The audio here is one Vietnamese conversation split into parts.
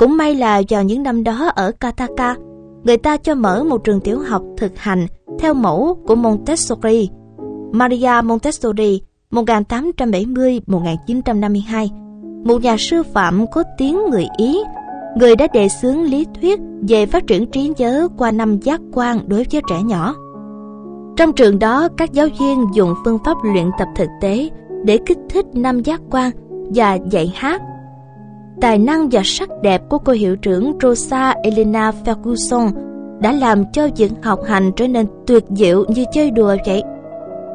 Cũng may là vào những năm đó ở Kataka, người ta cho mở một trường tiểu học thực hành theo mẫu của Montessori. Maria Montessori 1870-1952, một nhà sư phạm có tiếng người Ý, người đã đề xướng lý thuyết về phát triển trí nhớ qua năm giác quan đối với trẻ nhỏ. Trong trường đó, các giáo viên dùng phương pháp luyện tập thực tế để kích thích năm giác quan và dạy hát. Tài năng và sắc đẹp của cô hiệu trưởng Rosa Elena Ferguson đã làm cho việc học hành trở nên tuyệt diệu như chơi đùa vậy.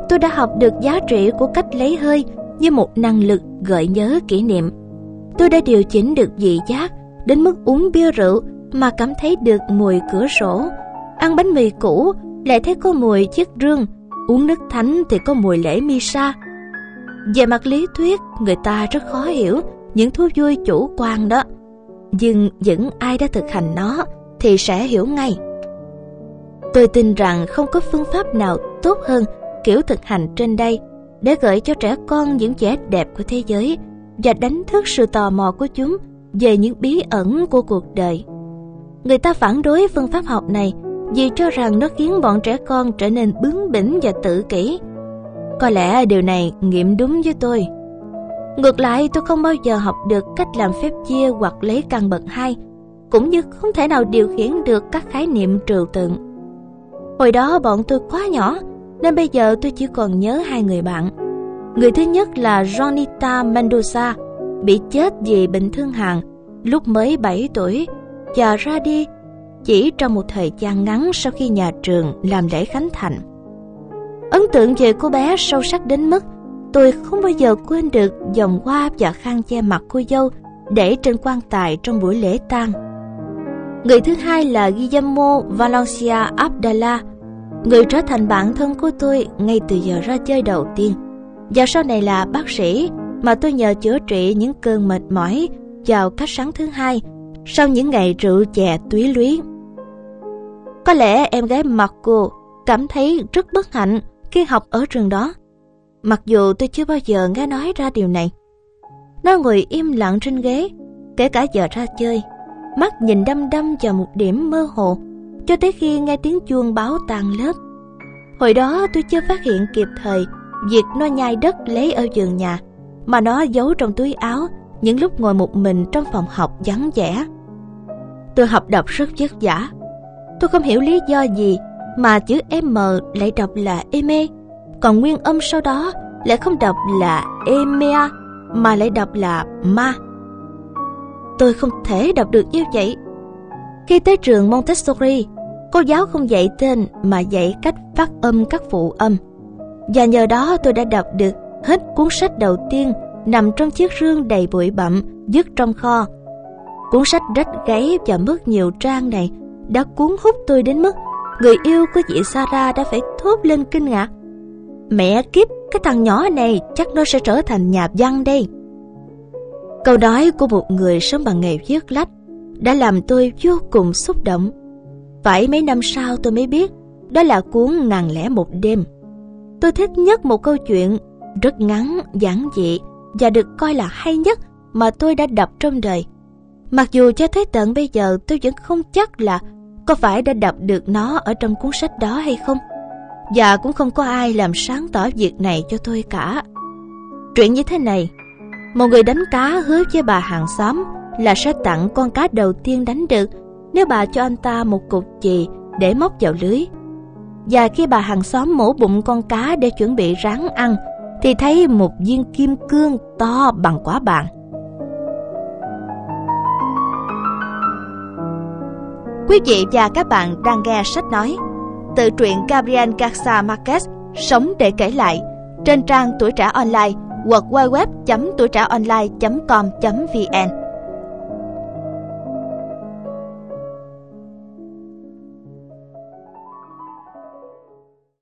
Tôi đã học được giá trị của cách lấy hơi như một năng lực gợi nhớ kỷ niệm. Tôi đã điều chỉnh được vị giác đến mức uống bia rượu mà cảm thấy được mùi cửa sổ, ăn bánh mì cũ lại thấy có mùi chiếc rương, uống nước thánh thì có mùi lễ Misa. Về mặt lý thuyết, người ta rất khó hiểu những thú vui chủ quan đó. Nhưng những ai đã thực hành nó thì sẽ hiểu ngay. Tôi tin rằng không có phương pháp nào tốt hơn kiểu thực hành trên đây để gợi cho trẻ con những vẻ đẹp của thế giới và đánh thức sự tò mò của chúng về những bí ẩn của cuộc đời. Người ta phản đối phương pháp học này vì cho rằng nó khiến bọn trẻ con trở nên bướng bỉnh và tự kỷ. Có lẽ điều này nghiệm đúng với tôi. Ngược lại, tôi không bao giờ học được cách làm phép chia hoặc lấy căn bậc hai, cũng như không thể nào điều khiển được các khái niệm trừu tượng. Hồi đó bọn tôi quá nhỏ, nên bây giờ tôi chỉ còn nhớ hai người bạn. Người thứ nhất là Ronita Mendoza, bị chết vì bệnh thương hàn lúc mới 7 tuổi và ra đi chỉ trong một thời gian ngắn sau khi nhà trường làm lễ khánh thành. Ấn tượng về cô bé sâu sắc đến mức tôi không bao giờ quên được dòng hoa và khăn che mặt cô dâu để trên quan tài trong buổi lễ tang. Người thứ hai là Guillermo Valencia Abdallah, người trở thành bạn thân của tôi ngay từ giờ ra chơi đầu tiên. Và sau này là bác sĩ mà tôi nhờ chữa trị những cơn mệt mỏi vào các sáng thứ hai sau những ngày rượu chè túy luyến. Có lẽ em gái marco cô cảm thấy rất bất hạnh khi học ở trường đó. Mặc dù tôi chưa bao giờ nghe nói ra điều này. Nó ngồi im lặng trên ghế, kể cả giờ ra chơi, mắt nhìn đăm đăm vào một điểm mơ hồ, cho tới khi nghe tiếng chuông báo tan lớp. Hồi đó tôi chưa phát hiện kịp thời việc nó nhai đất lấy ở giường nhà, mà nó giấu trong túi áo những lúc ngồi một mình trong phòng học vắng vẻ. Tôi học đọc rất vất vả, Tôi không hiểu lý do gì mà chữ M lại đọc là Eme, còn nguyên âm sau đó lại không đọc là Emea mà lại đọc là Ma. Tôi không thể đọc được như vậy. Khi tới trường Montessori, cô giáo không dạy tên mà dạy cách phát âm các phụ âm. Và nhờ đó tôi đã đọc được hết cuốn sách đầu tiên nằm trong chiếc rương đầy bụi bặm dứt trong kho. Cuốn sách rách gáy và mất nhiều trang này đã cuốn hút tôi đến mức người yêu của chị Sarah đã phải thốt lên kinh ngạc. Mẹ kiếp, cái thằng nhỏ này chắc nó sẽ trở thành nhà văn đây. Câu nói của một người sống bằng nghề viết lách đã làm tôi vô cùng xúc động. Phải mấy năm sau tôi mới biết đó là cuốn ngàn lẻ một đêm. Tôi thích nhất một câu chuyện rất ngắn, giản dị và được coi là hay nhất mà tôi đã đọc trong đời. Mặc dù cho tới tận bây giờ tôi vẫn không chắc là có phải đã đọc được nó ở trong cuốn sách đó hay không và cũng không có ai làm sáng tỏ việc này cho tôi cả. Chuyện như thế này, một người đánh cá hứa với bà hàng xóm là sẽ tặng con cá đầu tiên đánh được nếu bà cho anh ta một cục chì để móc vào lưới. Và khi bà hàng xóm mổ bụng con cá để chuẩn bị rán ăn, thì thấy một viên kim cương to bằng quả bàn Quý vị và các bạn đang nghe sách nói Tự truyện Gabriel Garcia Marquez, Sống để kể lại, Trên trang tuổi trẻ online www.tuổi trẻ online.com.vn